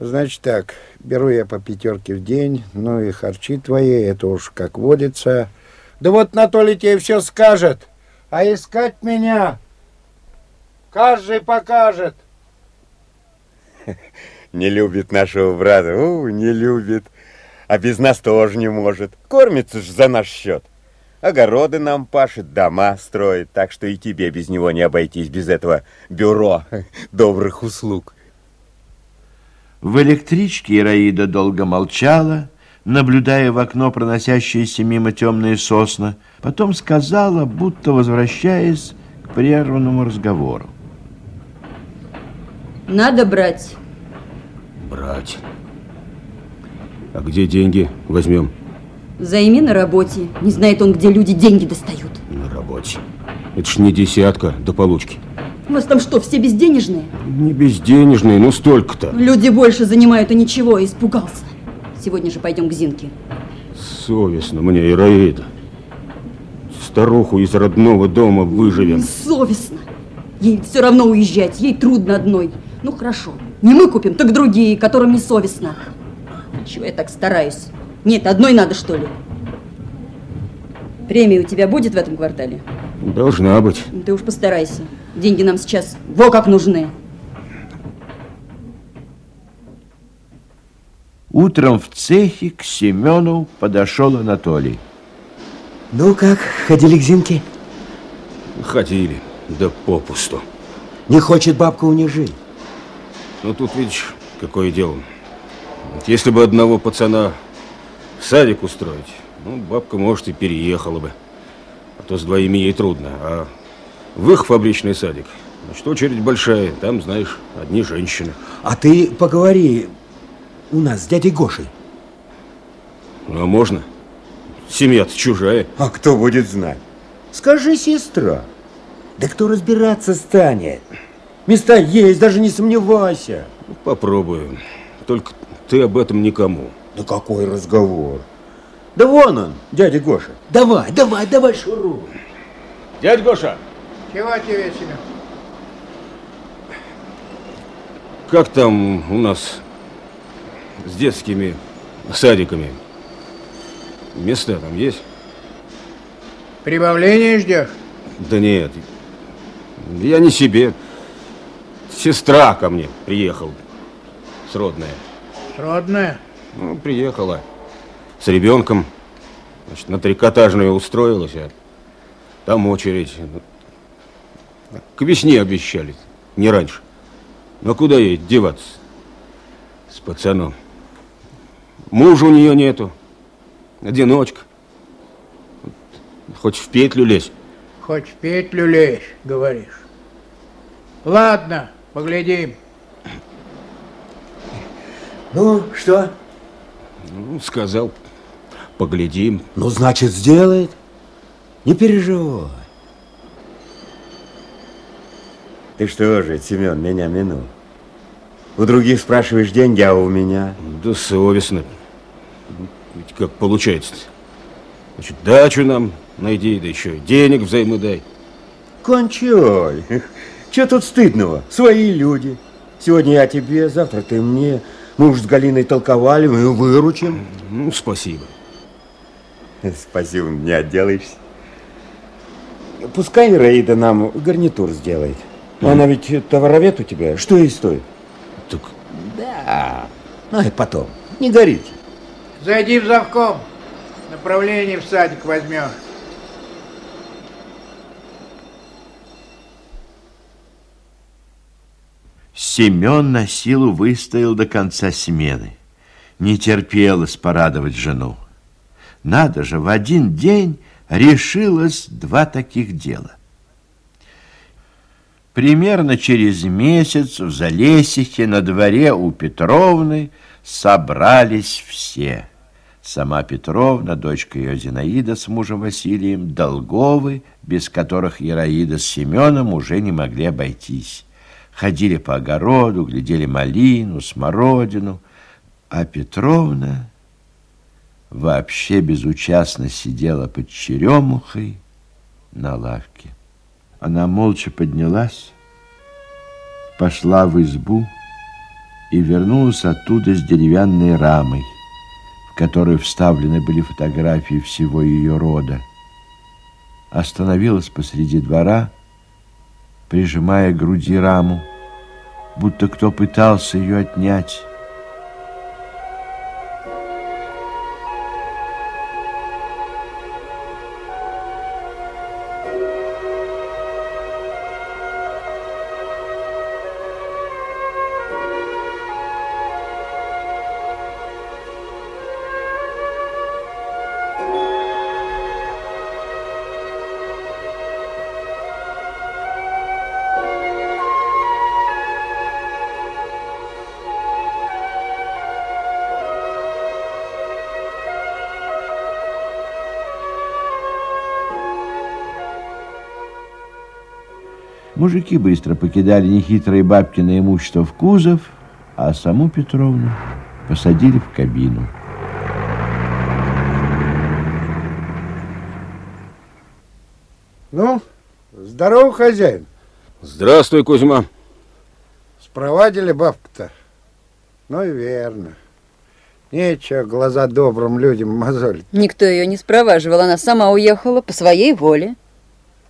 Значит так, беру я по пятерке в день, ну и харчи твои, это уж как водится. Да вот Анатолий тебе все скажет, а искать меня каждый покажет. Не любит нашего брата, у, не любит. А без нас тоже не может. Кормится ж за наш счет. Огороды нам пашет, дома строит, так что и тебе без него не обойтись, без этого бюро добрых услуг. В электричке Ираида долго молчала, наблюдая в окно проносящиеся мимо темные сосны, потом сказала, будто возвращаясь к прерванному разговору. Надо брать. Брать. А где деньги возьмем? Займи на работе. Не знает он, где люди деньги достают. На работе. Это ж не десятка до получки. У вас там что, все безденежные? Не безденежные, ну столько-то. Люди больше занимают и ничего, испугался. Сегодня же пойдем к Зинке. Совестно мне, Ираида. Старуху из родного дома выживем. Совестно. Ей все равно уезжать, ей трудно одной. Ну хорошо, не мы купим, так другие, которым не совестно. Чего я так стараюсь? Нет, одной надо, что ли? Премия у тебя будет в этом квартале? Должна быть. Ты уж постарайся. Деньги нам сейчас во как нужны. Утром в цехе к Семену подошел Анатолий. Ну как, ходили к Зинке? Ходили, да попусту. Не хочет бабка унижить. Ну тут видишь, какое дело. Если бы одного пацана в садик устроить, ну, бабка, может, и переехала бы. А то с двоими ей трудно. А в их фабричный садик, значит, очередь большая. Там, знаешь, одни женщины. А ты поговори у нас с дядей Гошей. Ну, а можно? Семья-то чужая. А кто будет знать? Скажи, сестра. Да кто разбираться станет? Места есть, даже не сомневайся. Ну, попробую. Только ты об этом никому. Да какой разговор? Да вон он, дядя Гоша. Давай, давай, давай, шуруй. Дядь Гоша! Чего тебе, Семен? Как там у нас с детскими садиками? Места там есть? Прибавление ждешь? Да нет, я не себе. Сестра ко мне приехала, сродная. Сродная? Ну, приехала с ребенком. Значит, на трикотажную устроилась, а там очередь. К весне обещали, не раньше. Но куда ей деваться с пацаном? Мужа у нее нету, одиночка. Хоть в петлю лезь. Хоть в петлю лезь, говоришь. Ладно, поглядим. Ну, что? Ну, сказал, поглядим. Ну, значит, сделает. Не переживай. Ты что же, Семен, меня минул? У других спрашиваешь деньги, а у меня? Да совестно. Ведь как получается -то? Значит, дачу нам найди, да еще денег взаймы дай. Кончай. Че тут стыдного? Свои люди. Сегодня я тебе, завтра ты мне. Мы уж с Галиной толковали, мы выручим. Ну, спасибо. Спасибо, не отделаешься. Пускай Раида нам гарнитур сделает. Она ведь товаровед у тебя. Что ей стоит? Так Да. Ну и потом. Не горите. Зайди в завком. Направление в садик возьмешь. Семен на силу выстоял до конца смены. Не терпелось порадовать жену. Надо же, в один день решилось два таких дела. Примерно через месяц в Залесихе на дворе у Петровны собрались все. Сама Петровна, дочка ее Зинаида с мужем Василием, Долговы, без которых Ираида с Семеном уже не могли обойтись. Ходили по огороду, глядели малину, смородину, а Петровна вообще безучастно сидела под черемухой на лавке. Она молча поднялась, пошла в избу, и вернулась оттуда с деревянной рамой, в которой вставлены были фотографии всего ее рода. Остановилась посреди двора, прижимая к груди раму, будто кто пытался ее отнять. Мужики быстро покидали нехитрое бабкино имущество в кузов, а саму Петровну посадили в кабину. Ну, здорово, хозяин. Здравствуй, Кузьма. Спровадили бабку-то? Ну и верно. Нечего глаза добрым людям мозолить. Никто ее не спроваживал, она сама уехала по своей воле.